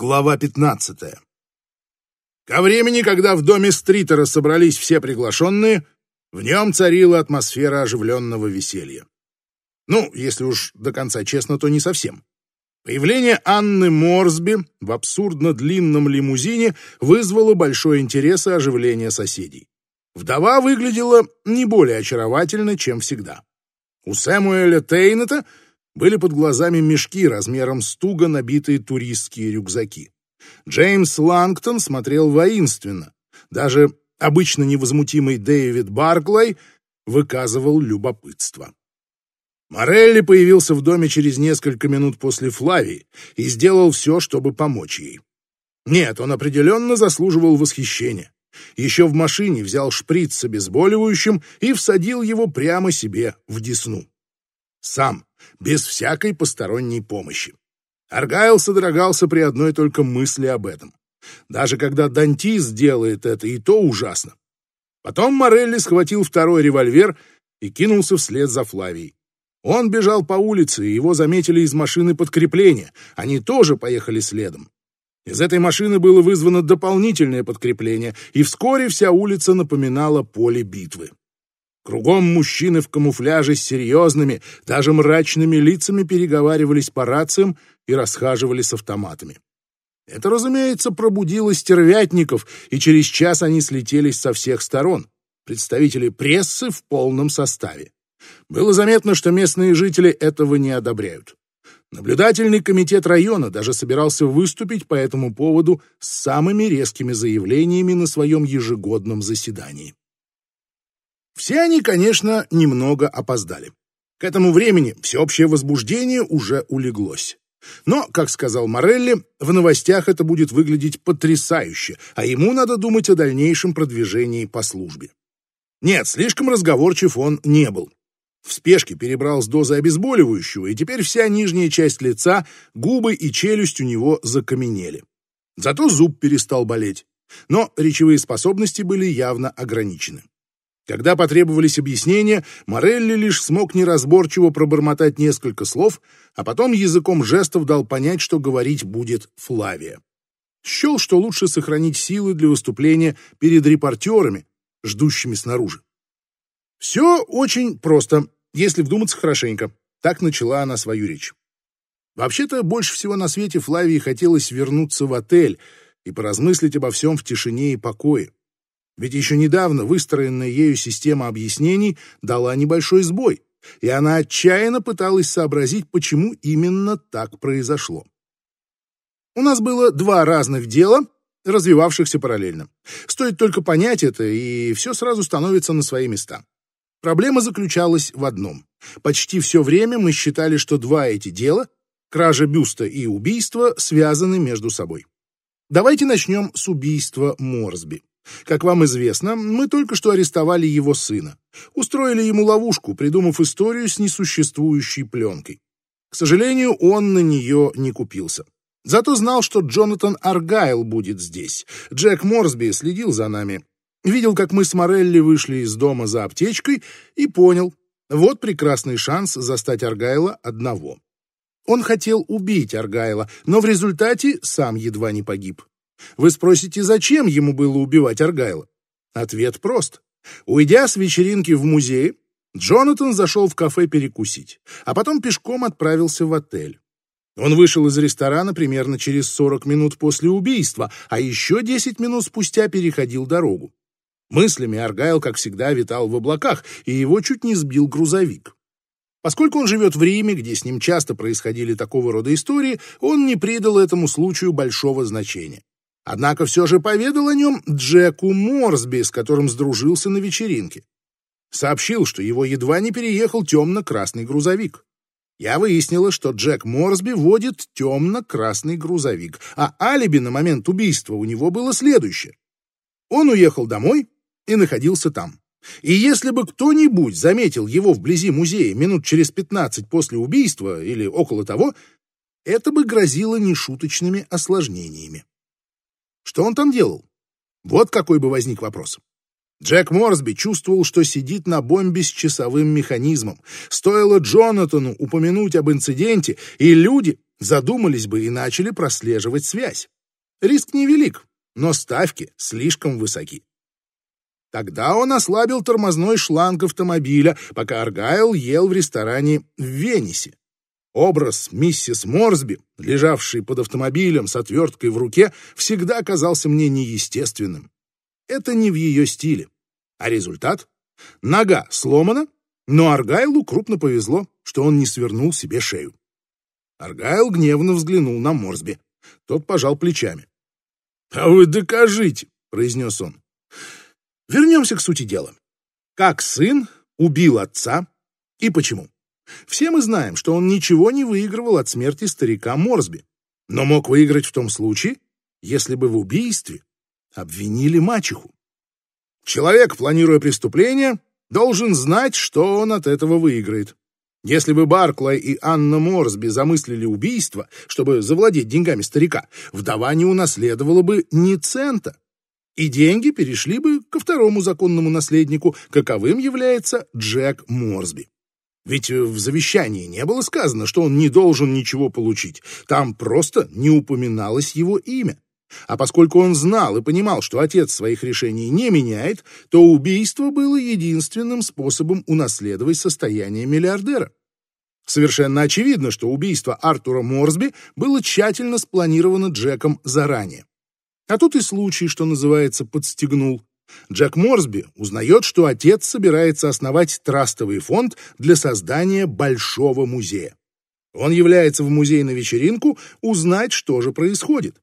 Глава 15. Ко времени, когда в доме Стритера собрались все приглашенные, в нем царила атмосфера оживленного веселья. Ну, если уж до конца честно, то не совсем. Появление Анны Морсби в абсурдно длинном лимузине вызвало большой интерес и оживление соседей. Вдова выглядела не более очаровательно, чем всегда. У Сэмуэля Тейнета были под глазами мешки размером с туго набитые туристские рюкзаки. Джеймс Лангтон смотрел воинственно. Даже обычно невозмутимый Дэвид Барклай выказывал любопытство. Морелли появился в доме через несколько минут после Флавии и сделал все, чтобы помочь ей. Нет, он определенно заслуживал восхищения. Еще в машине взял шприц с обезболивающим и всадил его прямо себе в десну. Сам, без всякой посторонней помощи. Аргайл содрогался при одной только мысли об этом. Даже когда Дантис делает это, и то ужасно. Потом Морелли схватил второй револьвер и кинулся вслед за Флавией. Он бежал по улице, и его заметили из машины подкрепления. Они тоже поехали следом. Из этой машины было вызвано дополнительное подкрепление, и вскоре вся улица напоминала поле битвы. Кругом мужчины в камуфляже с серьезными, даже мрачными лицами переговаривались по рациям и расхаживали с автоматами. Это, разумеется, пробудило стервятников, и через час они слетелись со всех сторон. Представители прессы в полном составе. Было заметно, что местные жители этого не одобряют. Наблюдательный комитет района даже собирался выступить по этому поводу с самыми резкими заявлениями на своем ежегодном заседании. Все они, конечно, немного опоздали. К этому времени всеобщее возбуждение уже улеглось. Но, как сказал Морелли, в новостях это будет выглядеть потрясающе, а ему надо думать о дальнейшем продвижении по службе. Нет, слишком разговорчив он не был. В спешке перебрал с дозы обезболивающего, и теперь вся нижняя часть лица, губы и челюсть у него закаменели. Зато зуб перестал болеть. Но речевые способности были явно ограничены. Когда потребовались объяснения, Морелли лишь смог неразборчиво пробормотать несколько слов, а потом языком жестов дал понять, что говорить будет Флавия. Счел, что лучше сохранить силы для выступления перед репортерами, ждущими снаружи. Все очень просто, если вдуматься хорошенько. Так начала она свою речь. Вообще-то, больше всего на свете Флавии хотелось вернуться в отель и поразмыслить обо всем в тишине и покое. Ведь еще недавно выстроенная ею система объяснений дала небольшой сбой, и она отчаянно пыталась сообразить, почему именно так произошло. У нас было два разных дела, развивавшихся параллельно. Стоит только понять это, и все сразу становится на свои места. Проблема заключалась в одном. Почти все время мы считали, что два эти дела, кража бюста и убийство, связаны между собой. Давайте начнем с убийства Морсби. Как вам известно, мы только что арестовали его сына. Устроили ему ловушку, придумав историю с несуществующей пленкой. К сожалению, он на нее не купился. Зато знал, что Джонатан Аргайл будет здесь. Джек Морсби следил за нами. Видел, как мы с Морелли вышли из дома за аптечкой и понял, вот прекрасный шанс застать Аргайла одного. Он хотел убить Аргайла, но в результате сам едва не погиб. Вы спросите, зачем ему было убивать Аргайла? Ответ прост. Уйдя с вечеринки в музее, Джонатан зашел в кафе перекусить, а потом пешком отправился в отель. Он вышел из ресторана примерно через 40 минут после убийства, а еще 10 минут спустя переходил дорогу. Мыслями Аргайл, как всегда, витал в облаках, и его чуть не сбил грузовик. Поскольку он живет в Риме, где с ним часто происходили такого рода истории, он не придал этому случаю большого значения. Однако все же поведал о нем Джеку Морсби, с которым сдружился на вечеринке. Сообщил, что его едва не переехал темно-красный грузовик. Я выяснила, что Джек Морсби водит темно-красный грузовик, а алиби на момент убийства у него было следующее. Он уехал домой и находился там. И если бы кто-нибудь заметил его вблизи музея минут через 15 после убийства или около того, это бы грозило нешуточными осложнениями. Что он там делал? Вот какой бы возник вопрос. Джек Морсби чувствовал, что сидит на бомбе с часовым механизмом. Стоило Джонатану упомянуть об инциденте, и люди задумались бы и начали прослеживать связь. Риск невелик, но ставки слишком высоки. Тогда он ослабил тормозной шланг автомобиля, пока Аргайл ел в ресторане в Венесе. Образ миссис Морсби, лежавшей под автомобилем с отверткой в руке, всегда казался мне неестественным. Это не в ее стиле. А результат? Нога сломана, но Аргайлу крупно повезло, что он не свернул себе шею. Аргайл гневно взглянул на Морсби. Тот пожал плечами. «А вы докажите», — произнес он. Вернемся к сути дела. Как сын убил отца и почему? Все мы знаем, что он ничего не выигрывал от смерти старика Морсби, но мог выиграть в том случае, если бы в убийстве обвинили мачеху. Человек, планируя преступление, должен знать, что он от этого выиграет. Если бы Барклай и Анна Морсби замыслили убийство, чтобы завладеть деньгами старика, вдова не унаследовала бы ни цента и деньги перешли бы ко второму законному наследнику, каковым является Джек Морсби. Ведь в завещании не было сказано, что он не должен ничего получить. Там просто не упоминалось его имя. А поскольку он знал и понимал, что отец своих решений не меняет, то убийство было единственным способом унаследовать состояние миллиардера. Совершенно очевидно, что убийство Артура Морсби было тщательно спланировано Джеком заранее. А тут и случай, что называется, подстегнул. Джек Морсби узнает, что отец собирается основать трастовый фонд для создания большого музея. Он является в музей на вечеринку узнать, что же происходит.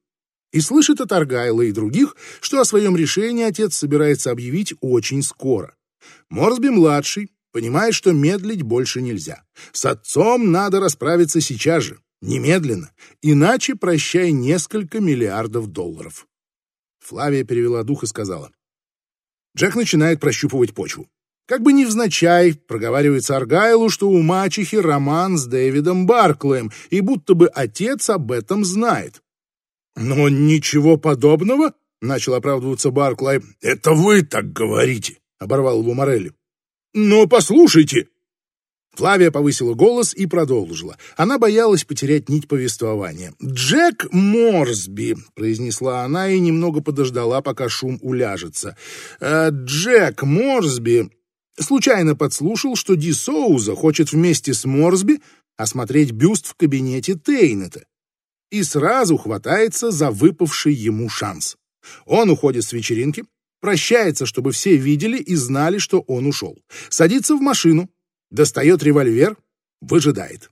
И слышит от Аргайла и других, что о своем решении отец собирается объявить очень скоро. Морсби-младший понимает, что медлить больше нельзя. С отцом надо расправиться сейчас же, немедленно, иначе прощай несколько миллиардов долларов. Флавия перевела дух и сказала. Джек начинает прощупывать почву. Как бы невзначай проговаривается Аргайлу, что у мачехи роман с Дэвидом Барклэем, и будто бы отец об этом знает. «Но ничего подобного», — начал оправдываться Барклай. «Это вы так говорите», — оборвал его Морелли. «Но послушайте», Флавия повысила голос и продолжила. Она боялась потерять нить повествования. «Джек Морсби», — произнесла она и немного подождала, пока шум уляжется. «Э, «Джек Морсби случайно подслушал, что Ди Соуза хочет вместе с Морсби осмотреть бюст в кабинете Тейнета и сразу хватается за выпавший ему шанс. Он уходит с вечеринки, прощается, чтобы все видели и знали, что он ушел, садится в машину, достает револьвер, выжидает.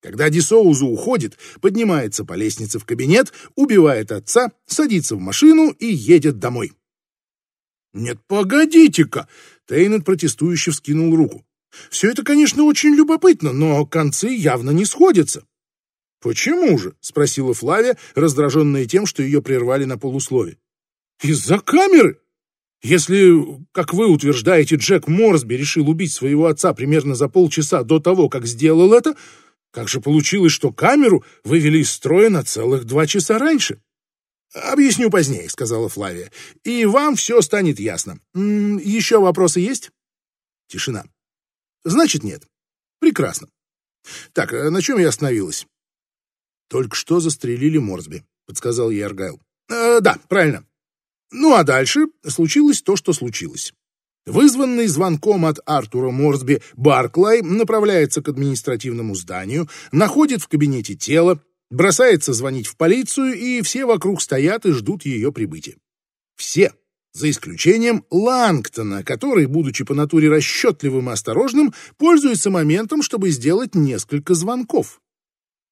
Когда Дисоузу уходит, поднимается по лестнице в кабинет, убивает отца, садится в машину и едет домой. «Нет, погодите-ка!» — Тейнет протестующе вскинул руку. «Все это, конечно, очень любопытно, но концы явно не сходятся». «Почему же?» — спросила Флавия, раздраженная тем, что ее прервали на полуслове. «Из-за камеры!» Если, как вы утверждаете, Джек Морсби решил убить своего отца примерно за полчаса до того, как сделал это, как же получилось, что камеру вывели из строя на целых два часа раньше? «Объясню позднее», — сказала Флавия, — «и вам все станет ясно. Еще вопросы есть?» Тишина. «Значит, нет. Прекрасно. Так, а на чем я остановилась?» «Только что застрелили Морсби», — подсказал ей. «Э, «Да, правильно. Ну а дальше случилось то, что случилось. Вызванный звонком от Артура Морсби, Барклай направляется к административному зданию, находит в кабинете тело, бросается звонить в полицию, и все вокруг стоят и ждут ее прибытия. Все, за исключением Лангтона, который, будучи по натуре расчетливым и осторожным, пользуется моментом, чтобы сделать несколько звонков.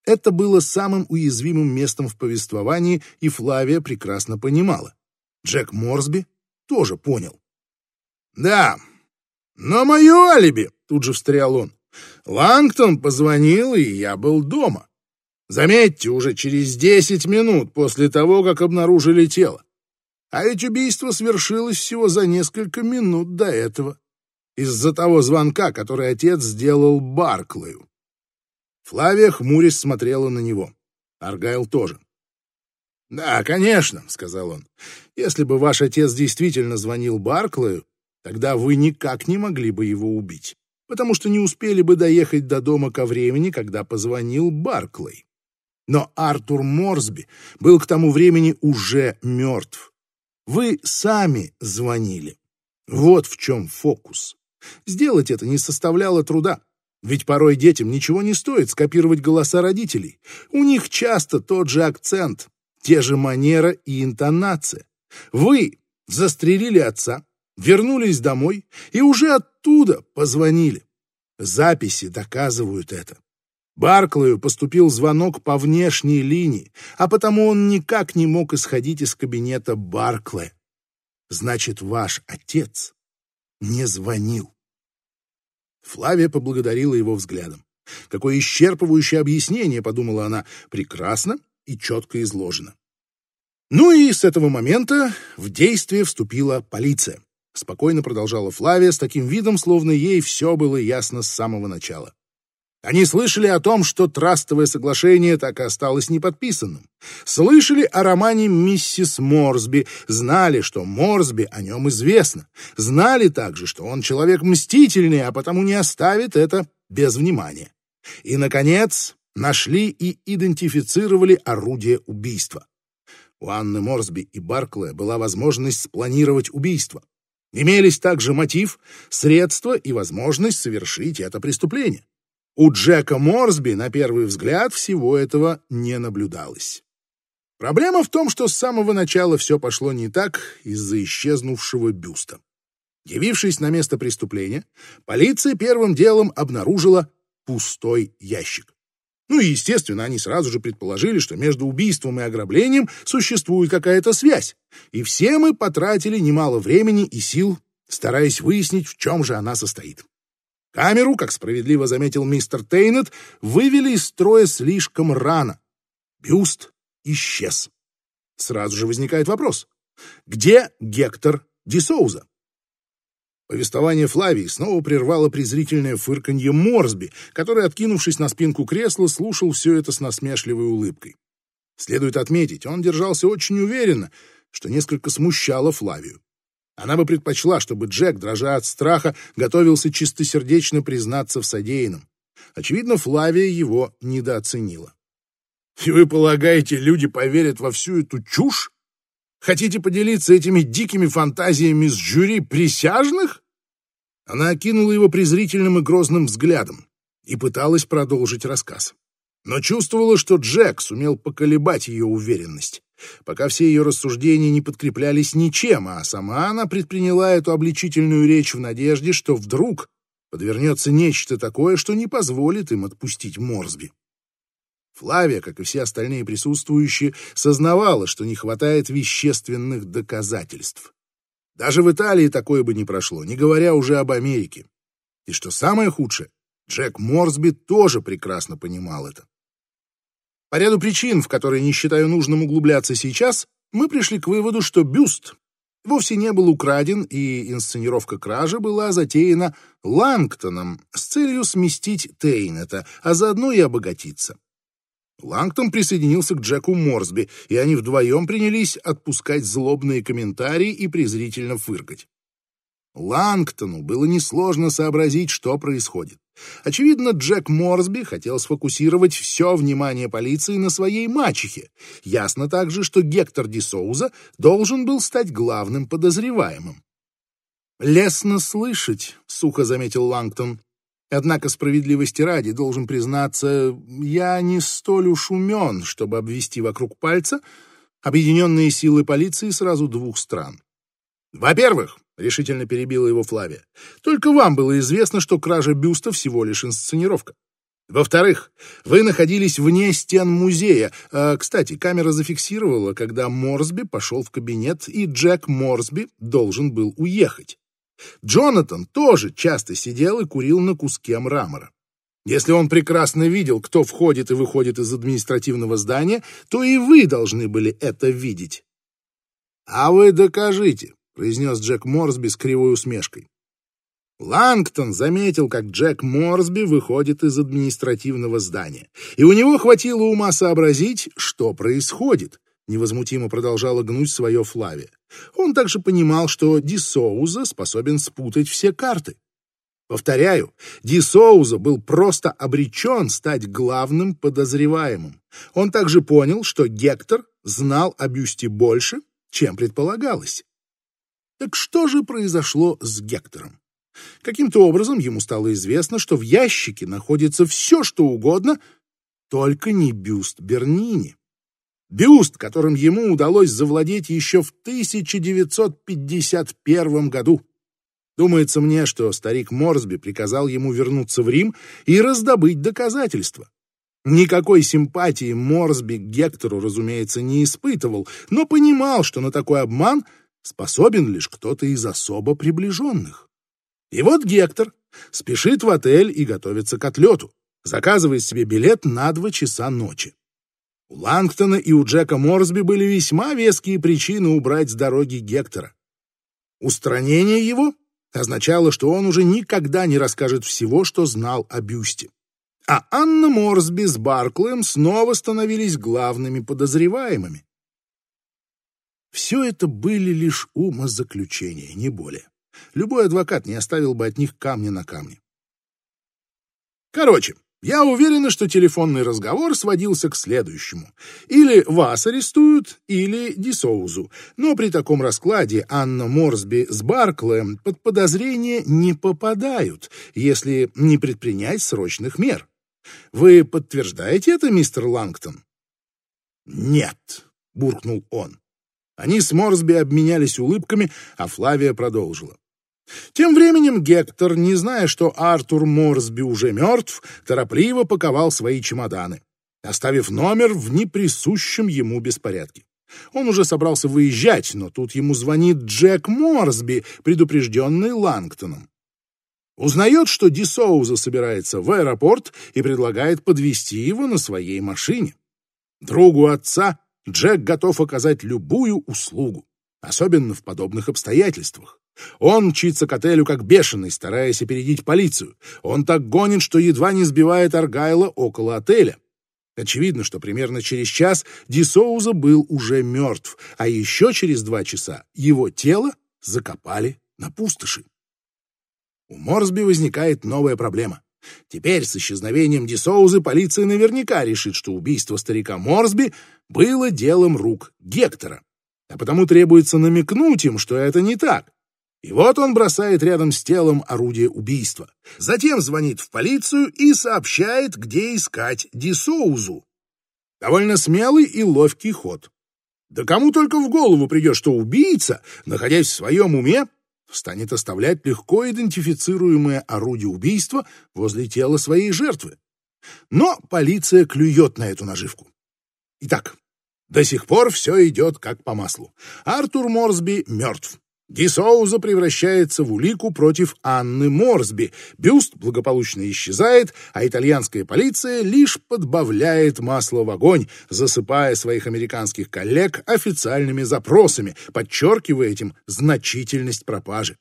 Это было самым уязвимым местом в повествовании, и Флавия прекрасно понимала. Джек Морсби тоже понял. «Да, но мое алиби!» — тут же встрял он. «Лангтон позвонил, и я был дома. Заметьте, уже через десять минут после того, как обнаружили тело. А ведь убийство свершилось всего за несколько минут до этого, из-за того звонка, который отец сделал Барклаю. Флавия хмурясь смотрела на него. Аргайл тоже. «Да, конечно», — сказал он. «Если бы ваш отец действительно звонил Барклаю, тогда вы никак не могли бы его убить, потому что не успели бы доехать до дома ко времени, когда позвонил Барклай. Но Артур Морсби был к тому времени уже мертв. Вы сами звонили. Вот в чем фокус. Сделать это не составляло труда. Ведь порой детям ничего не стоит скопировать голоса родителей. У них часто тот же акцент, те же манера и интонация. Вы застрелили отца, вернулись домой и уже оттуда позвонили. Записи доказывают это. Барклаю поступил звонок по внешней линии, а потому он никак не мог исходить из кабинета Барклая. Значит, ваш отец не звонил. Флавия поблагодарила его взглядом. Какое исчерпывающее объяснение, подумала она, прекрасно и четко изложено. Ну и с этого момента в действие вступила полиция. Спокойно продолжала Флавия с таким видом, словно ей все было ясно с самого начала. Они слышали о том, что трастовое соглашение так и осталось неподписанным. Слышали о романе «Миссис Морсби», знали, что Морсби о нем известно. Знали также, что он человек мстительный, а потому не оставит это без внимания. И, наконец, нашли и идентифицировали орудие убийства. У Анны Морсби и Барклая была возможность спланировать убийство. Имелись также мотив, средства и возможность совершить это преступление. У Джека Морсби, на первый взгляд, всего этого не наблюдалось. Проблема в том, что с самого начала все пошло не так из-за исчезнувшего бюста. Явившись на место преступления, полиция первым делом обнаружила пустой ящик. Ну и, естественно, они сразу же предположили, что между убийством и ограблением существует какая-то связь. И все мы потратили немало времени и сил, стараясь выяснить, в чем же она состоит. Камеру, как справедливо заметил мистер Тейнет, вывели из строя слишком рано. Бюст исчез. Сразу же возникает вопрос. Где Гектор Дисоуза? Повествование Флавии снова прервало презрительное фырканье Морсби, который, откинувшись на спинку кресла, слушал все это с насмешливой улыбкой. Следует отметить, он держался очень уверенно, что несколько смущало Флавию. Она бы предпочла, чтобы Джек, дрожа от страха, готовился чистосердечно признаться в содеянном. Очевидно, Флавия его недооценила. «И вы полагаете, люди поверят во всю эту чушь? Хотите поделиться этими дикими фантазиями с жюри присяжных?» Она окинула его презрительным и грозным взглядом и пыталась продолжить рассказ. Но чувствовала, что Джек сумел поколебать ее уверенность пока все ее рассуждения не подкреплялись ничем, а сама она предприняла эту обличительную речь в надежде, что вдруг подвернется нечто такое, что не позволит им отпустить Морсби. Флавия, как и все остальные присутствующие, сознавала, что не хватает вещественных доказательств. Даже в Италии такое бы не прошло, не говоря уже об Америке. И что самое худшее, Джек Морсби тоже прекрасно понимал это. По ряду причин, в которые не считаю нужным углубляться сейчас, мы пришли к выводу, что бюст вовсе не был украден, и инсценировка кражи была затеяна Лангтоном с целью сместить Тейнета, а заодно и обогатиться. Лангтон присоединился к Джеку Морсби, и они вдвоем принялись отпускать злобные комментарии и презрительно фыркать. Лангтону было несложно сообразить, что происходит. Очевидно, Джек Морсби хотел сфокусировать все внимание полиции на своей мачехе. Ясно также, что Гектор Ди Соуза должен был стать главным подозреваемым. «Лестно слышать», — сухо заметил Лангтон. «Однако справедливости ради, должен признаться, я не столь уж умен, чтобы обвести вокруг пальца объединенные силы полиции сразу двух стран. Во-первых, решительно перебила его Флавия. Только вам было известно, что кража бюста всего лишь инсценировка. Во-вторых, вы находились вне стен музея. А, кстати, камера зафиксировала, когда Морсби пошел в кабинет, и Джек Морсби должен был уехать. Джонатан тоже часто сидел и курил на куске мрамора. Если он прекрасно видел, кто входит и выходит из административного здания, то и вы должны были это видеть. А вы докажите, произнес Джек Морсби с кривой усмешкой. Лангтон заметил, как Джек Морсби выходит из административного здания, и у него хватило ума сообразить, что происходит, невозмутимо продолжала гнуть свое Флавия. Он также понимал, что Ди Соуза способен спутать все карты. Повторяю, Ди Соуза был просто обречен стать главным подозреваемым. Он также понял, что Гектор знал о бюсте больше, чем предполагалось. Так что же произошло с Гектором? Каким-то образом ему стало известно, что в ящике находится все, что угодно, только не бюст Бернини. Бюст, которым ему удалось завладеть еще в 1951 году. Думается мне, что старик Морсби приказал ему вернуться в Рим и раздобыть доказательства. Никакой симпатии Морсби к Гектору, разумеется, не испытывал, но понимал, что на такой обман способен лишь кто-то из особо приближенных. И вот Гектор спешит в отель и готовится к отлету, заказывает себе билет на два часа ночи. У Лангтона и у Джека Морсби были весьма веские причины убрать с дороги Гектора. Устранение его означало, что он уже никогда не расскажет всего, что знал о бюсте. А Анна Морсби с Барклэем снова становились главными подозреваемыми. Все это были лишь умозаключения, не более. Любой адвокат не оставил бы от них камня на камне. Короче, я уверена, что телефонный разговор сводился к следующему. Или вас арестуют, или Дисоузу. Но при таком раскладе Анна Морсби с Барклэем под подозрение не попадают, если не предпринять срочных мер. Вы подтверждаете это, мистер Лангтон? Нет, буркнул он. Они с Морсби обменялись улыбками, а Флавия продолжила. Тем временем Гектор, не зная, что Артур Морсби уже мертв, торопливо паковал свои чемоданы, оставив номер в неприсущем ему беспорядке. Он уже собрался выезжать, но тут ему звонит Джек Морсби, предупрежденный Лангтоном. Узнает, что Ди Соуза собирается в аэропорт и предлагает подвести его на своей машине. Другу отца Джек готов оказать любую услугу, особенно в подобных обстоятельствах. Он мчится к отелю как бешеный, стараясь опередить полицию. Он так гонит, что едва не сбивает Аргайла около отеля. Очевидно, что примерно через час Ди Соуза был уже мертв, а еще через два часа его тело закопали на пустоши. У Морсби возникает новая проблема. Теперь с исчезновением Ди Соузы полиция наверняка решит, что убийство старика Морсби было делом рук Гектора. А потому требуется намекнуть им, что это не так. И вот он бросает рядом с телом орудие убийства. Затем звонит в полицию и сообщает, где искать Дисоузу. Довольно смелый и ловкий ход. Да кому только в голову придет, что убийца, находясь в своем уме, станет оставлять легко идентифицируемое орудие убийства возле тела своей жертвы. Но полиция клюет на эту наживку. Итак, до сих пор все идет как по маслу. Артур Морсби мертв. Ди Соуза превращается в улику против Анны Морсби, бюст благополучно исчезает, а итальянская полиция лишь подбавляет масло в огонь, засыпая своих американских коллег официальными запросами, подчеркивая этим значительность пропажи.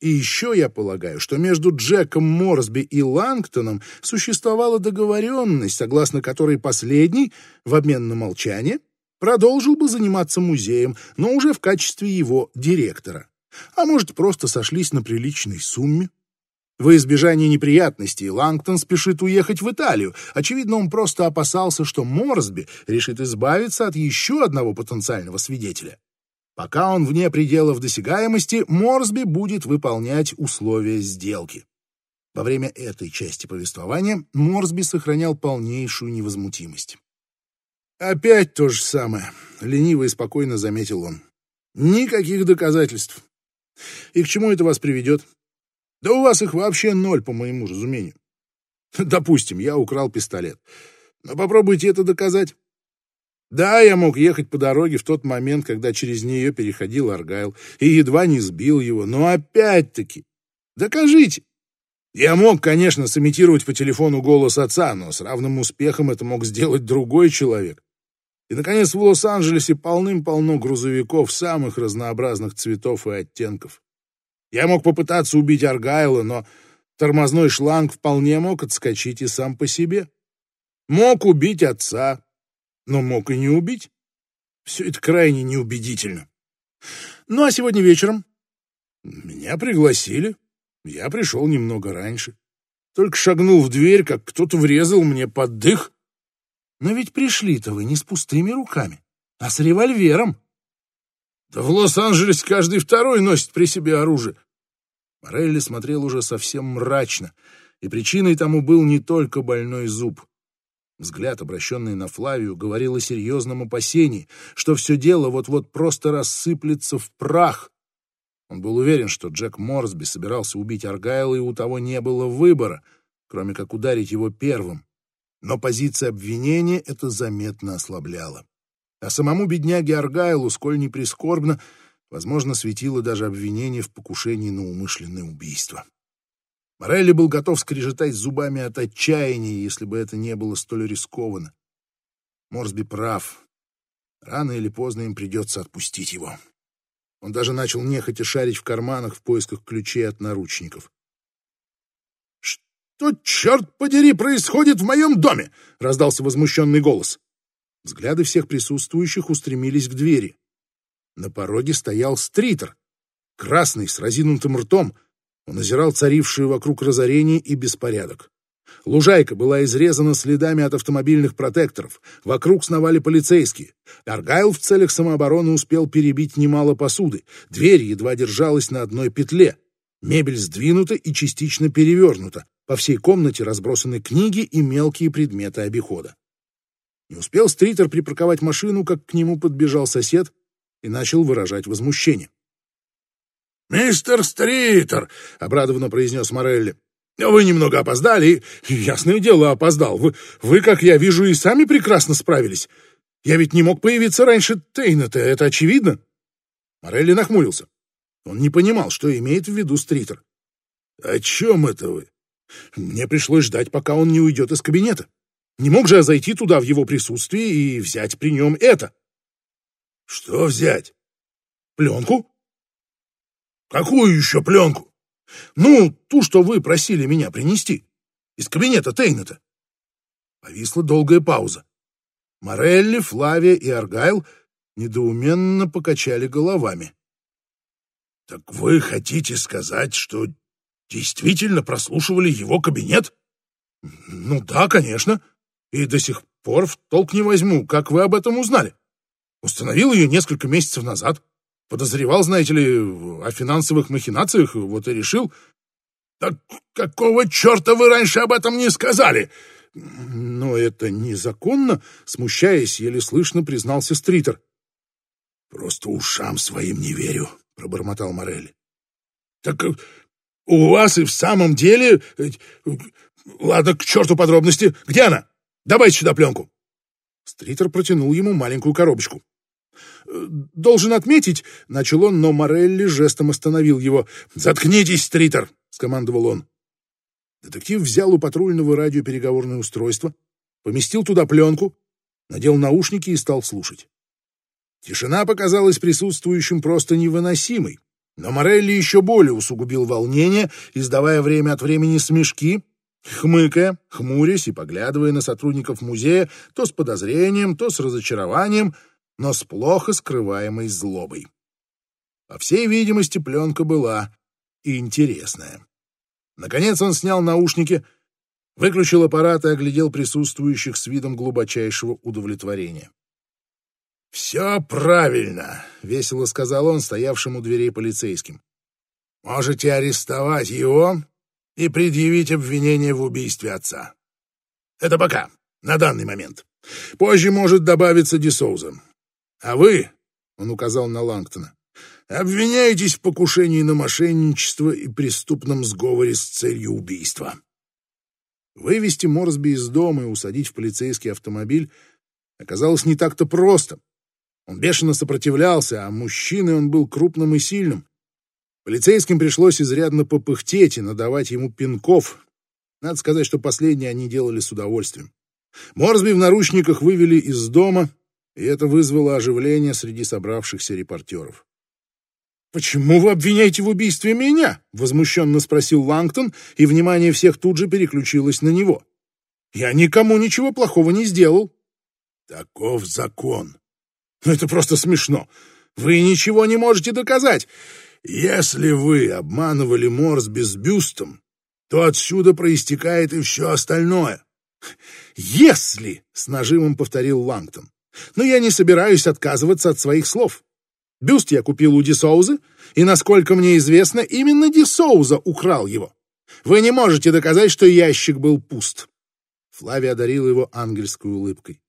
И еще я полагаю, что между Джеком Морсби и Лангтоном существовала договоренность, согласно которой последний, в обмен на молчание, продолжил бы заниматься музеем, но уже в качестве его директора. А может, просто сошлись на приличной сумме? Во избежание неприятностей Лангтон спешит уехать в Италию. Очевидно, он просто опасался, что Морсби решит избавиться от еще одного потенциального свидетеля. Пока он вне пределов досягаемости, Морсби будет выполнять условия сделки. Во время этой части повествования Морсби сохранял полнейшую невозмутимость. Опять то же самое, лениво и спокойно заметил он. Никаких доказательств. И к чему это вас приведет? Да у вас их вообще ноль, по моему разумению. Допустим, я украл пистолет. Но попробуйте это доказать. Да, я мог ехать по дороге в тот момент, когда через нее переходил Аргайл, и едва не сбил его, но опять-таки, докажите. Я мог, конечно, сымитировать по телефону голос отца, но с равным успехом это мог сделать другой человек. И, наконец, в Лос-Анджелесе полным-полно грузовиков самых разнообразных цветов и оттенков. Я мог попытаться убить Аргайла, но тормозной шланг вполне мог отскочить и сам по себе. Мог убить отца, но мог и не убить. Все это крайне неубедительно. Ну а сегодня вечером меня пригласили Я пришел немного раньше. Только шагнул в дверь, как кто-то врезал мне под дых. Но ведь пришли-то вы не с пустыми руками, а с револьвером. Да в Лос-Анджелесе каждый второй носит при себе оружие. Морелли смотрел уже совсем мрачно, и причиной тому был не только больной зуб. Взгляд, обращенный на Флавию, говорил о серьезном опасении, что все дело вот-вот просто рассыплется в прах. Он был уверен, что Джек Морсби собирался убить Аргайла, и у того не было выбора, кроме как ударить его первым. Но позиция обвинения это заметно ослабляла. А самому бедняге Аргайлу, сколь не прискорбно, возможно, светило даже обвинение в покушении на умышленное убийство. Морелли был готов скрежетать зубами от отчаяния, если бы это не было столь рискованно. Морсби прав. Рано или поздно им придется отпустить его. Он даже начал нехотя шарить в карманах в поисках ключей от наручников. «Что, черт подери, происходит в моем доме?» — раздался возмущенный голос. Взгляды всех присутствующих устремились к двери. На пороге стоял стритер, красный, с разинутым ртом. Он озирал царившую вокруг разорение и беспорядок. Лужайка была изрезана следами от автомобильных протекторов. Вокруг сновали полицейские. Аргайл в целях самообороны успел перебить немало посуды. Дверь едва держалась на одной петле. Мебель сдвинута и частично перевернута. По всей комнате разбросаны книги и мелкие предметы обихода. Не успел Стритер припарковать машину, как к нему подбежал сосед и начал выражать возмущение. «Мистер Стритер!» — обрадованно произнес Морелли. «Вы немного опоздали, и, ясное дело, опоздал. Вы, вы, как я вижу, и сами прекрасно справились. Я ведь не мог появиться раньше Тейна-то, это очевидно». Морелли нахмурился. Он не понимал, что имеет в виду Стритер. «О чем это вы?» Мне пришлось ждать, пока он не уйдет из кабинета. Не мог же я зайти туда в его присутствии и взять при нем это? Что взять? Пленку? Какую еще пленку? Ну, ту, что вы просили меня принести. Из кабинета Тейнета. Повисла долгая пауза. Морелли, Флавия и Аргайл недоуменно покачали головами. «Так вы хотите сказать, что действительно прослушивали его кабинет?» «Ну да, конечно. И до сих пор в толк не возьму, как вы об этом узнали. Установил ее несколько месяцев назад. Подозревал, знаете ли, о финансовых махинациях, вот и решил. Так какого черта вы раньше об этом не сказали? Но это незаконно, смущаясь, еле слышно признался Стритер. Просто ушам своим не верю, пробормотал Морелли. Так у вас и в самом деле... Ладно, к черту подробности. Где она? Давайте сюда пленку. Стритер протянул ему маленькую коробочку. «Э, «Должен отметить», — начал он, но Морелли жестом остановил его. «Заткнитесь, Стритер!» — скомандовал он. Детектив взял у патрульного радиопереговорное устройство, поместил туда пленку, надел наушники и стал слушать. Тишина показалась присутствующим просто невыносимой, но Морелли еще более усугубил волнение, издавая время от времени смешки хмыкая, хмурясь и поглядывая на сотрудников музея то с подозрением, то с разочарованием, но с плохо скрываемой злобой. По всей видимости, пленка была интересная. Наконец он снял наушники, выключил аппарат и оглядел присутствующих с видом глубочайшего удовлетворения. «Все правильно», — весело сказал он стоявшим у дверей полицейским. «Можете арестовать его и предъявить обвинение в убийстве отца. Это пока, на данный момент. Позже может добавиться Дисоуза. А вы, — он указал на Лангтона, — обвиняетесь в покушении на мошенничество и преступном сговоре с целью убийства. Вывести Морсби из дома и усадить в полицейский автомобиль оказалось не так-то просто. Он бешено сопротивлялся, а мужчиной он был крупным и сильным. Полицейским пришлось изрядно попыхтеть и надавать ему пинков. Надо сказать, что последние они делали с удовольствием. Морсби в наручниках вывели из дома, и это вызвало оживление среди собравшихся репортеров. «Почему вы обвиняете в убийстве меня?» — возмущенно спросил Лангтон, и внимание всех тут же переключилось на него. «Я никому ничего плохого не сделал». «Таков закон». «Это просто смешно. Вы ничего не можете доказать. Если вы обманывали Морсби с бюстом, то отсюда проистекает и все остальное. «Если!» — с нажимом повторил Лангтон. «Но я не собираюсь отказываться от своих слов. Бюст я купил у Дисоузы, и, насколько мне известно, именно Дисоуза украл его. Вы не можете доказать, что ящик был пуст». Флавия одарил его ангельской улыбкой.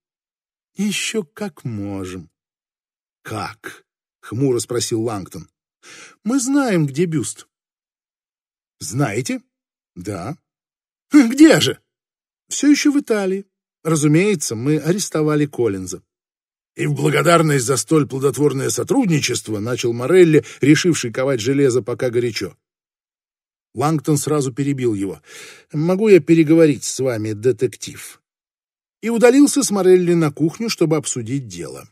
«Еще как можем». «Как?» — хмуро спросил Лангтон. «Мы знаем, где бюст». «Знаете?» «Да». «Где же?» «Все еще в Италии. Разумеется, мы арестовали Коллинза». И в благодарность за столь плодотворное сотрудничество начал Морелли, решивший ковать железо пока горячо. Лангтон сразу перебил его. «Могу я переговорить с вами, детектив?» И удалился с Морелли на кухню, чтобы обсудить дело.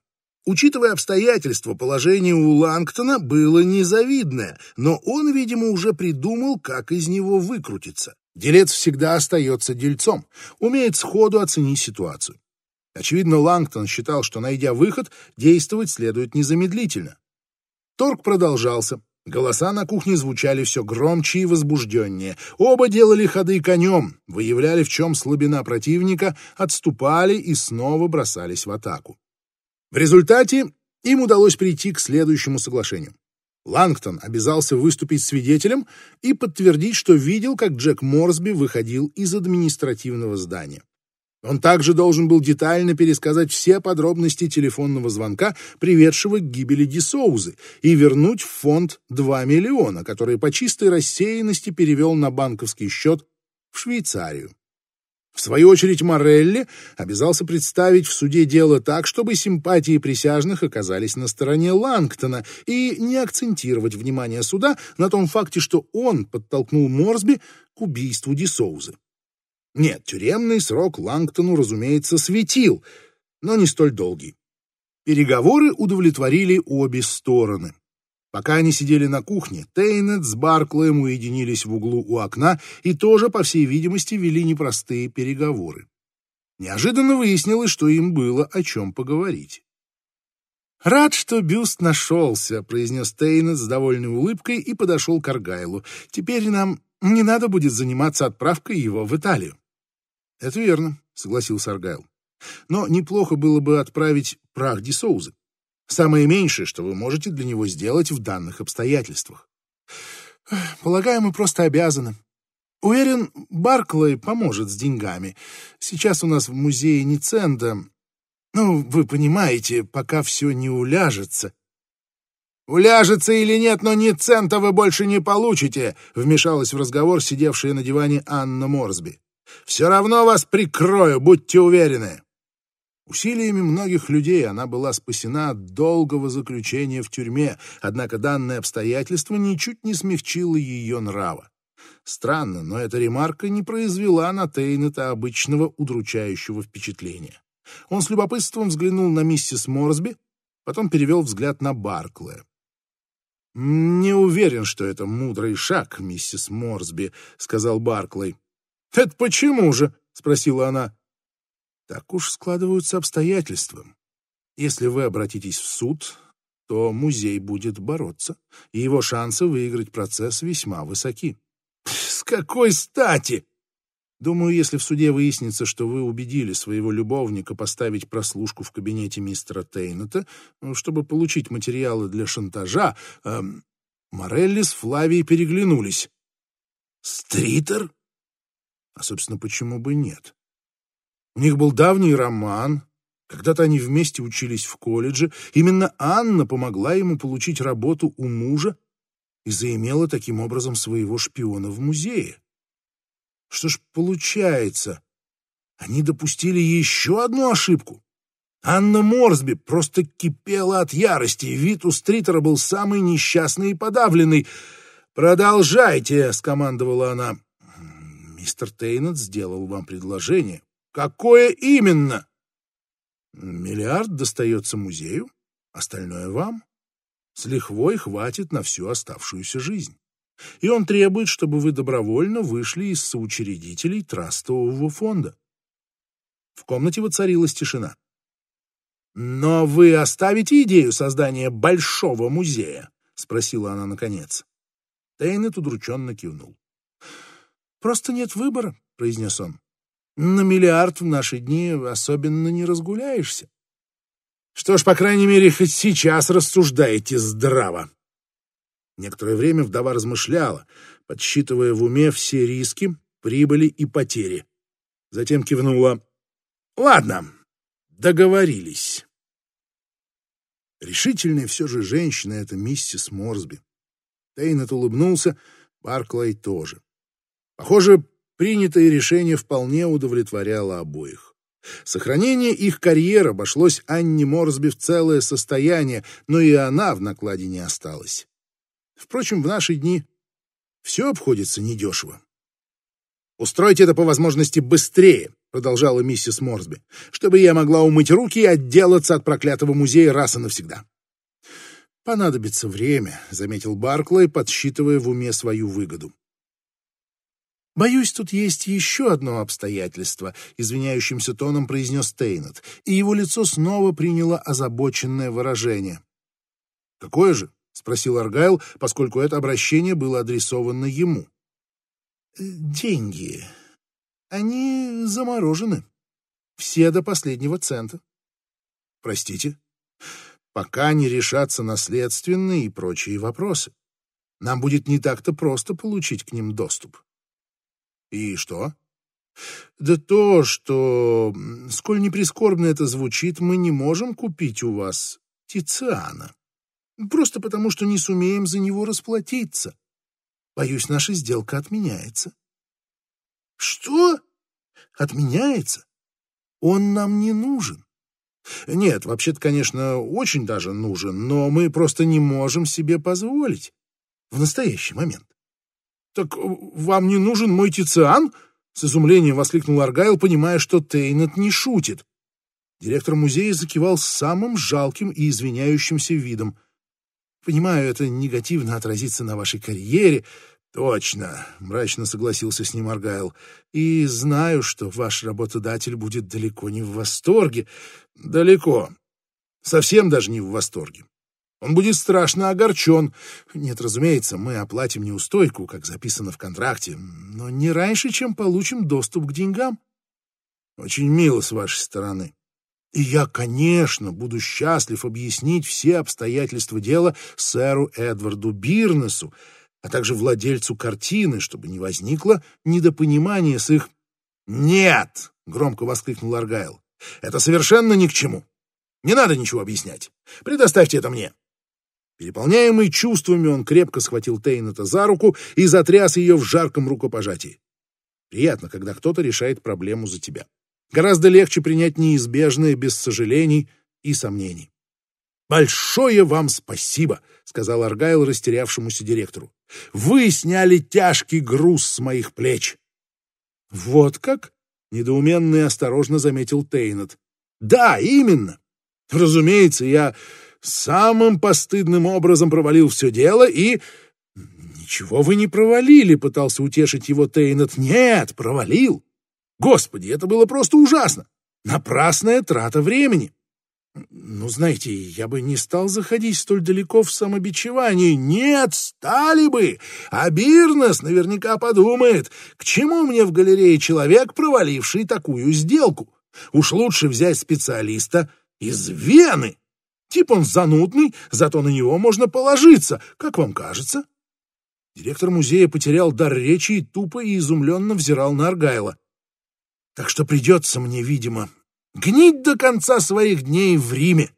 Учитывая обстоятельства, положение у Лангтона было незавидное, но он, видимо, уже придумал, как из него выкрутиться. Делец всегда остается дельцом, умеет сходу оценить ситуацию. Очевидно, Лангтон считал, что, найдя выход, действовать следует незамедлительно. Торг продолжался. Голоса на кухне звучали все громче и возбужденнее. Оба делали ходы конем, выявляли, в чем слабина противника, отступали и снова бросались в атаку. В результате им удалось прийти к следующему соглашению. Лангтон обязался выступить свидетелем и подтвердить, что видел, как Джек Морсби выходил из административного здания. Он также должен был детально пересказать все подробности телефонного звонка, приведшего к гибели Дисоузы, и вернуть в фонд 2 миллиона, которые по чистой рассеянности перевел на банковский счет в Швейцарию. В свою очередь Морелли обязался представить в суде дело так, чтобы симпатии присяжных оказались на стороне Лангтона и не акцентировать внимание суда на том факте, что он подтолкнул Морсби к убийству Дисоузы. Нет, тюремный срок Лангтону, разумеется, светил, но не столь долгий. Переговоры удовлетворили обе стороны. Пока они сидели на кухне, Тейнет с Барклоем уединились в углу у окна и тоже, по всей видимости, вели непростые переговоры. Неожиданно выяснилось, что им было о чем поговорить. «Рад, что бюст нашелся», — произнес Тейнет с довольной улыбкой и подошел к Аргайлу. «Теперь нам не надо будет заниматься отправкой его в Италию». «Это верно», — согласился Аргайл. «Но неплохо было бы отправить прах Ди Соузы. Самое меньшее, что вы можете для него сделать в данных обстоятельствах. Полагаю, мы просто обязаны. Уверен, Барклey поможет с деньгами. Сейчас у нас в музее Ниценда. Ну, вы понимаете, пока все не уляжется. «Уляжется или нет, но ни цента вы больше не получите», — вмешалась в разговор сидевшая на диване Анна Морсби. «Все равно вас прикрою, будьте уверены». Усилиями многих людей она была спасена от долгого заключения в тюрьме, однако данное обстоятельство ничуть не смягчило ее нрава. Странно, но эта ремарка не произвела на Тейнета обычного удручающего впечатления. Он с любопытством взглянул на миссис Морсби, потом перевел взгляд на Барклая. «Не уверен, что это мудрый шаг, миссис Морсби», — сказал Барклey. «Это почему же?» — спросила она. Так уж складываются обстоятельства. Если вы обратитесь в суд, то музей будет бороться, и его шансы выиграть процесс весьма высоки. С какой стати? Думаю, если в суде выяснится, что вы убедили своего любовника поставить прослушку в кабинете мистера Тейнета, ну, чтобы получить материалы для шантажа, эм, Морелли с Флавией переглянулись. Стритер? А, собственно, почему бы нет? У них был давний роман. Когда-то они вместе учились в колледже. Именно Анна помогла ему получить работу у мужа и заимела таким образом своего шпиона в музее. Что ж получается, они допустили еще одну ошибку. Анна Морсби просто кипела от ярости, и вид у Стритера был самый несчастный и подавленный. «Продолжайте», — скомандовала она. «Мистер Тейнет сделал вам предложение. Какое именно? Миллиард достается музею, остальное вам. С лихвой хватит на всю оставшуюся жизнь. И он требует, чтобы вы добровольно вышли из соучредителей трастового фонда. В комнате воцарилась тишина. «Но вы оставите идею создания большого музея?» — спросила она наконец. Тейнет удрученно кивнул. «Просто нет выбора», — произнес он. «На миллиард в наши дни особенно не разгуляешься». «Что ж, по крайней мере, хоть сейчас рассуждаете здраво». Некоторое время вдова размышляла, подсчитывая в уме все риски, прибыли и потери. Затем кивнула. «Ладно, договорились». Решительная все же женщина — это миссис Морсби. Тейнет улыбнулся, Барклай тоже. Похоже, принятое решение вполне удовлетворяло обоих. Сохранение их карьер обошлось Анне Морсби в целое состояние, но и она в накладе не осталась. Впрочем, в наши дни все обходится недешево. «Устройте это по возможности быстрее», — продолжала миссис Морсби, «чтобы я могла умыть руки и отделаться от проклятого музея раз и навсегда». «Понадобится время», — заметил Барклey, подсчитывая в уме свою выгоду. «Боюсь, тут есть еще одно обстоятельство», — извиняющимся тоном произнес Тейнет, и его лицо снова приняло озабоченное выражение. «Какое же?» — спросил Аргайл, поскольку это обращение было адресовано ему. «Деньги. Они заморожены. Все до последнего цента». «Простите?» «Пока не решатся наследственные и прочие вопросы. Нам будет не так-то просто получить к ним доступ». «И что?» «Да то, что, сколь неприскорбно это звучит, мы не можем купить у вас Тициана. Просто потому, что не сумеем за него расплатиться. Боюсь, наша сделка отменяется. Что? Отменяется? Он нам не нужен. Нет, вообще-то, конечно, очень даже нужен, но мы просто не можем себе позволить в настоящий момент. Так вам не нужен мой Тициан? С изумлением воскликнул Аргайл, понимая, что Тейнет не шутит. Директор музея закивал самым жалким и извиняющимся видом — Понимаю, это негативно отразится на вашей карьере. Точно, мрачно согласился с ним Аргайл. И знаю, что ваш работодатель будет далеко не в восторге. Далеко. Совсем даже не в восторге. Он будет страшно огорчен. Нет, разумеется, мы оплатим неустойку, как записано в контракте, но не раньше, чем получим доступ к деньгам. Очень мило с вашей стороны. И я, конечно, буду счастлив объяснить все обстоятельства дела сэру Эдварду Бирнесу, а также владельцу картины, чтобы не возникло недопонимания с их... «Нет!» — громко воскликнул Аргайл. «Это совершенно ни к чему. Не надо ничего объяснять. Предоставьте это мне». Переполняемый чувствами, он крепко схватил Тейната за руку и затряс ее в жарком рукопожатии. Приятно, когда кто-то решает проблему за тебя. Гораздо легче принять неизбежное без сожалений и сомнений. «Большое вам спасибо», — сказал Аргайл растерявшемуся директору. «Вы сняли тяжкий груз с моих плеч». «Вот как?» — недоуменно и осторожно заметил Тейнет. «Да, именно. Разумеется, я самым постыдным образом провалил все дело и...» «Ничего вы не провалили», — пытался утешить его Тейнет. «Нет, провалил. Господи, это было просто ужасно! Напрасная трата времени! Ну, знаете, я бы не стал заходить столь далеко в самобичевании. Нет, стали бы! А Бирнес наверняка подумает, к чему мне в галерее человек, проваливший такую сделку? Уж лучше взять специалиста из Вены. Тип он занудный, зато на него можно положиться, как вам кажется?» Директор музея потерял дар речи и тупо и изумленно взирал на Аргайла. Так что придется мне, видимо, гнить до конца своих дней в Риме.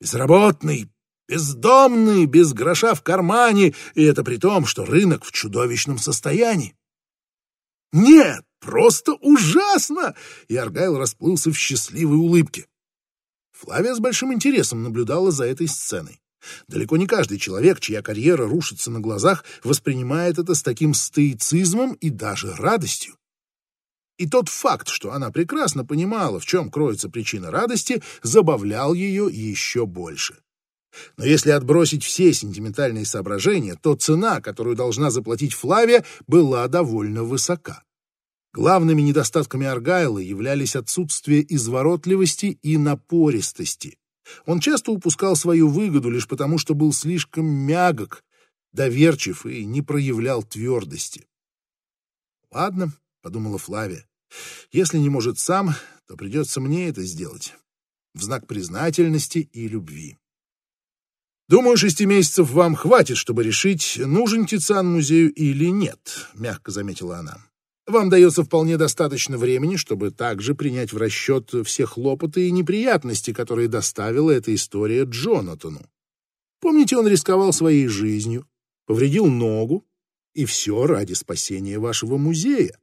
Безработный, бездомный, без гроша в кармане, и это при том, что рынок в чудовищном состоянии. Нет, просто ужасно! И Аргайл расплылся в счастливой улыбке. Флавия с большим интересом наблюдала за этой сценой. Далеко не каждый человек, чья карьера рушится на глазах, воспринимает это с таким стоицизмом и даже радостью. И тот факт, что она прекрасно понимала, в чем кроется причина радости, забавлял ее еще больше. Но если отбросить все сентиментальные соображения, то цена, которую должна заплатить Флавия, была довольно высока. Главными недостатками Аргайла являлись отсутствие изворотливости и напористости. Он часто упускал свою выгоду лишь потому, что был слишком мягок, доверчив и не проявлял твердости. «Ладно», — подумала Флавия, — «если не может сам, то придется мне это сделать в знак признательности и любви». «Думаю, шести месяцев вам хватит, чтобы решить, нужен Тициан музею или нет», — мягко заметила она. «Вам дается вполне достаточно времени, чтобы также принять в расчет все хлопоты и неприятности, которые доставила эта история Джонатану. Помните, он рисковал своей жизнью, повредил ногу, и все ради спасения вашего музея.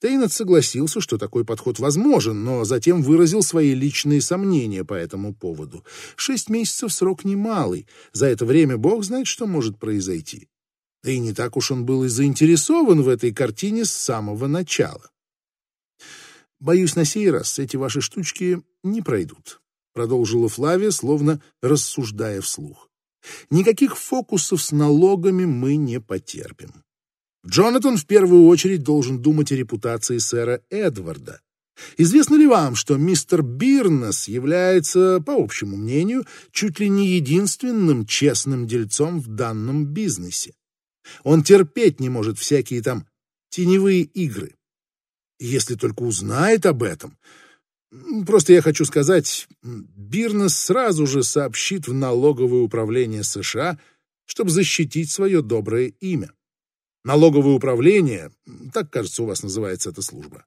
Тейнет согласился, что такой подход возможен, но затем выразил свои личные сомнения по этому поводу. Шесть месяцев срок немалый. За это время бог знает, что может произойти. Да и не так уж он был и заинтересован в этой картине с самого начала. «Боюсь, на сей раз эти ваши штучки не пройдут», — продолжила Флавия, словно рассуждая вслух. «Никаких фокусов с налогами мы не потерпим. Джонатан в первую очередь должен думать о репутации сэра Эдварда. Известно ли вам, что мистер Бирнес является, по общему мнению, чуть ли не единственным честным дельцом в данном бизнесе? Он терпеть не может всякие там теневые игры. Если только узнает об этом. Просто я хочу сказать, Бирнес сразу же сообщит в налоговое управление США, чтобы защитить свое доброе имя. Налоговое управление, так, кажется, у вас называется эта служба.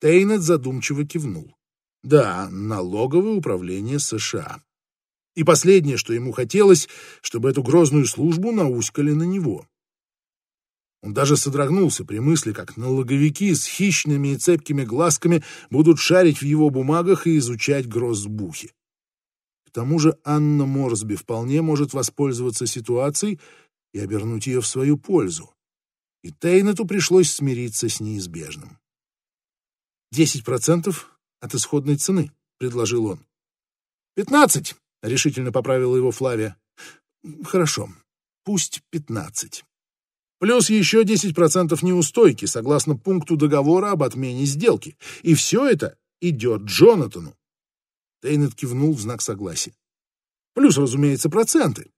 Тейнет задумчиво кивнул. Да, налоговое управление США. И последнее, что ему хотелось, чтобы эту грозную службу науськали на него. Он даже содрогнулся при мысли, как налоговики с хищными и цепкими глазками будут шарить в его бумагах и изучать грозбухи. К тому же Анна Морсби вполне может воспользоваться ситуацией и обернуть ее в свою пользу. И Тейнету пришлось смириться с неизбежным. «Десять процентов от исходной цены», — предложил он. «Пятнадцать», — решительно поправила его Флавия. «Хорошо, пусть пятнадцать. Плюс еще десять процентов неустойки, согласно пункту договора об отмене сделки. И все это идет Джонатану». Тейнет кивнул в знак согласия. «Плюс, разумеется, проценты.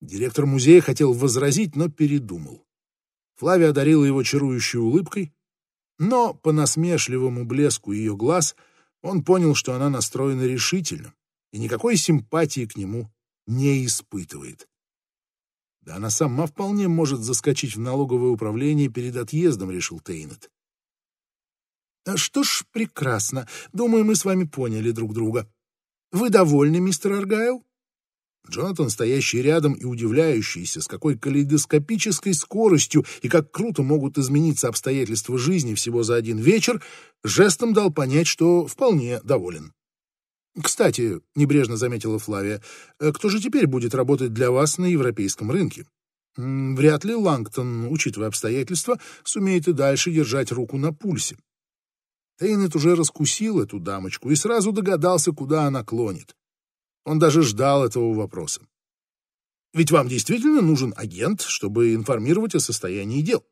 Директор музея хотел возразить, но передумал. Флавия одарила его чарующей улыбкой, но по насмешливому блеску ее глаз он понял, что она настроена решительно и никакой симпатии к нему не испытывает. Да она сама вполне может заскочить в налоговое управление перед отъездом, решил Тейнет. «А что ж, прекрасно. Думаю, мы с вами поняли друг друга. Вы довольны, мистер Аргайл?» Джонатан, стоящий рядом и удивляющийся, с какой калейдоскопической скоростью и как круто могут измениться обстоятельства жизни всего за один вечер, жестом дал понять, что вполне доволен. «Кстати», — небрежно заметила Флавия, — «кто же теперь будет работать для вас на европейском рынке? Вряд ли Лангтон, учитывая обстоятельства, сумеет и дальше держать руку на пульсе». Тейнет уже раскусил эту дамочку и сразу догадался, куда она клонит. Он даже ждал этого вопроса. Ведь вам действительно нужен агент, чтобы информировать о состоянии дел.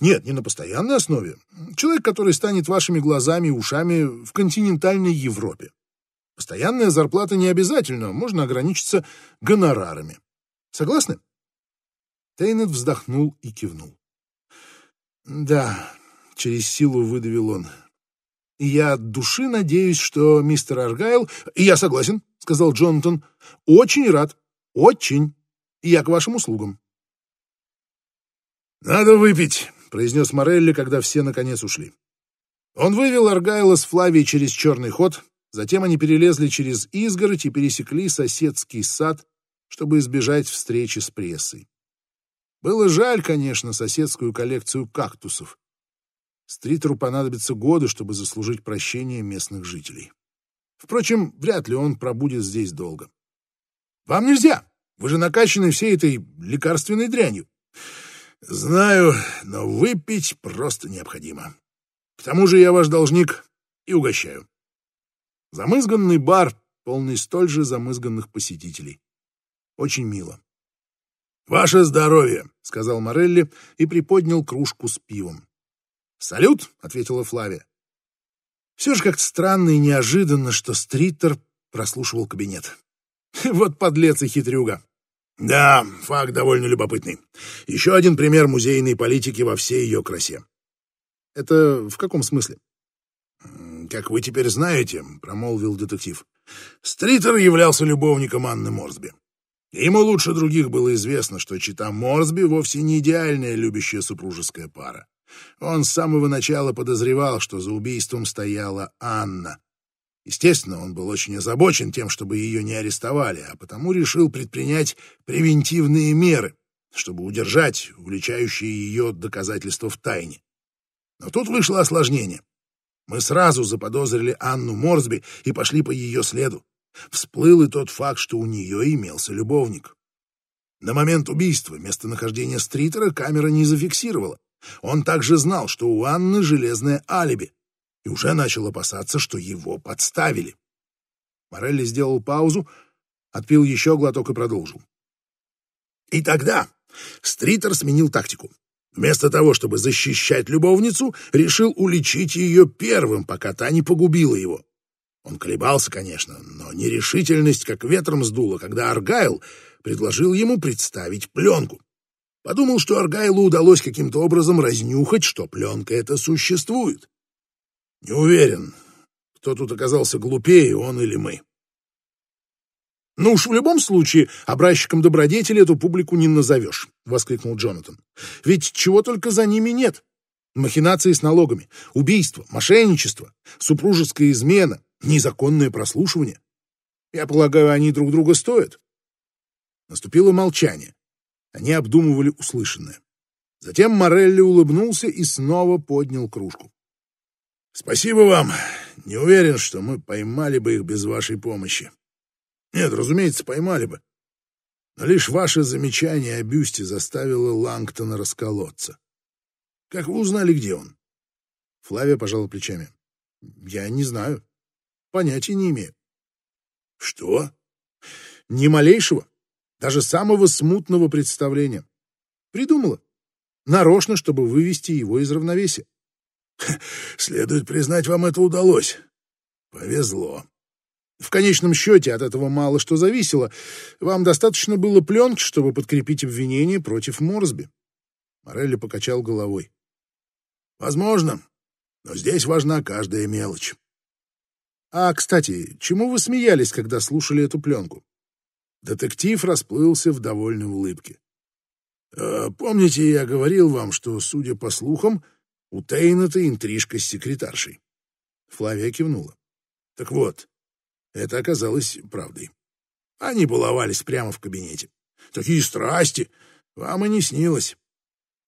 Нет, не на постоянной основе. Человек, который станет вашими глазами и ушами в континентальной Европе. Постоянная зарплата не обязательно, можно ограничиться гонорарами. Согласны? Тейнет вздохнул и кивнул. Да, через силу выдавил он. Я от души надеюсь, что мистер Аргайл... Я согласен, — сказал Джонатан. «Очень рад. Очень. Я к вашим услугам». «Надо выпить», — произнес Морелли, когда все наконец ушли. Он вывел Аргайла с Флавией через черный ход, затем они перелезли через изгородь и пересекли соседский сад, чтобы избежать встречи с прессой. Было жаль, конечно, соседскую коллекцию кактусов. Стритеру понадобятся годы, чтобы заслужить прощение местных жителей. Впрочем, вряд ли он пробудет здесь долго. Вам нельзя. Вы же накачаны всей этой лекарственной дрянью. Знаю, но выпить просто необходимо. К тому же я ваш должник и угощаю. Замызганный бар, полный столь же замызганных посетителей. Очень мило. «Ваше здоровье!» — сказал Морелли и приподнял кружку с пивом. «Салют!» — ответила Флавия. Все же как-то странно и неожиданно, что Стритер прослушивал кабинет. Вот подлец и хитрюга. Да, факт довольно любопытный. Еще один пример музейной политики во всей ее красе. Это в каком смысле? Как вы теперь знаете, промолвил детектив, Стритер являлся любовником Анны Морсби. Ему лучше других было известно, что чита Морсби вовсе не идеальная любящая супружеская пара. Он с самого начала подозревал, что за убийством стояла Анна, Естественно, он был очень озабочен тем, чтобы ее не арестовали, а потому решил предпринять превентивные меры, чтобы удержать увлечающие ее доказательства в тайне. Но тут вышло осложнение. Мы сразу заподозрили Анну Морсби и пошли по ее следу. Всплыл и тот факт, что у нее имелся любовник. На момент убийства местонахождение Стритера камера не зафиксировала. Он также знал, что у Анны железное алиби, и уже начал опасаться, что его подставили. Морелли сделал паузу, отпил еще глоток и продолжил. И тогда Стритер сменил тактику. Вместо того, чтобы защищать любовницу, решил уличить ее первым, пока та не погубила его. Он колебался, конечно, но нерешительность как ветром сдула, когда Аргайл предложил ему представить пленку. Подумал, что Аргайлу удалось каким-то образом разнюхать, что пленка эта существует. Не уверен, кто тут оказался глупее, он или мы. «Ну уж в любом случае образчиком добродетели эту публику не назовешь», — воскликнул Джонатан. «Ведь чего только за ними нет. Махинации с налогами, убийство, мошенничество, супружеская измена, незаконное прослушивание. Я полагаю, они друг друга стоят». Наступило молчание. Они обдумывали услышанное. Затем Морелли улыбнулся и снова поднял кружку. Спасибо вам. Не уверен, что мы поймали бы их без вашей помощи. Нет, разумеется, поймали бы. Но лишь ваше замечание о бюсте заставило Лангтона расколоться. Как вы узнали, где он? Флавия пожала плечами. Я не знаю. Понятия не имею. Что? Ни малейшего, даже самого смутного представления. Придумала. Нарочно, чтобы вывести его из равновесия. Следует признать, вам это удалось. Повезло. В конечном счете от этого мало что зависело. Вам достаточно было пленки, чтобы подкрепить обвинение против Морсби. Морелли покачал головой. Возможно, но здесь важна каждая мелочь. А, кстати, чему вы смеялись, когда слушали эту пленку? Детектив расплылся в довольной улыбке. «Э, «Помните, я говорил вам, что, судя по слухам, у Тейна-то интрижка с секретаршей. Флавия кивнула. Так вот, это оказалось правдой. Они баловались прямо в кабинете. Такие страсти! Вам и не снилось.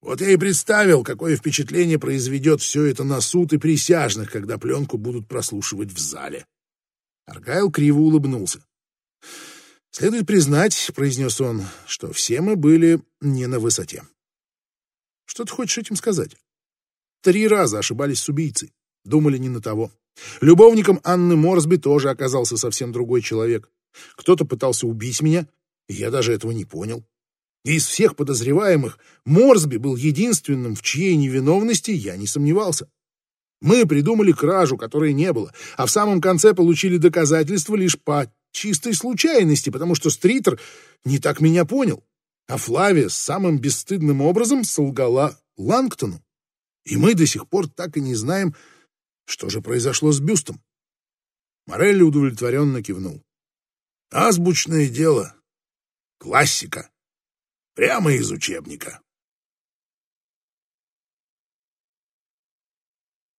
Вот я и представил, какое впечатление произведет все это на суд и присяжных, когда пленку будут прослушивать в зале. Аргайл криво улыбнулся. «Следует признать, — произнес он, — что все мы были не на высоте. Что ты хочешь этим сказать?» Три раза ошибались с убийцей. Думали не на того. Любовником Анны Морсби тоже оказался совсем другой человек. Кто-то пытался убить меня, и я даже этого не понял. И из всех подозреваемых Морсби был единственным, в чьей невиновности я не сомневался. Мы придумали кражу, которой не было, а в самом конце получили доказательства лишь по чистой случайности, потому что Стритер не так меня понял, а Флавия самым бесстыдным образом солгала Лангтону. И мы до сих пор так и не знаем, что же произошло с бюстом. Морелли удовлетворенно кивнул. Азбучное дело. Классика. Прямо из учебника.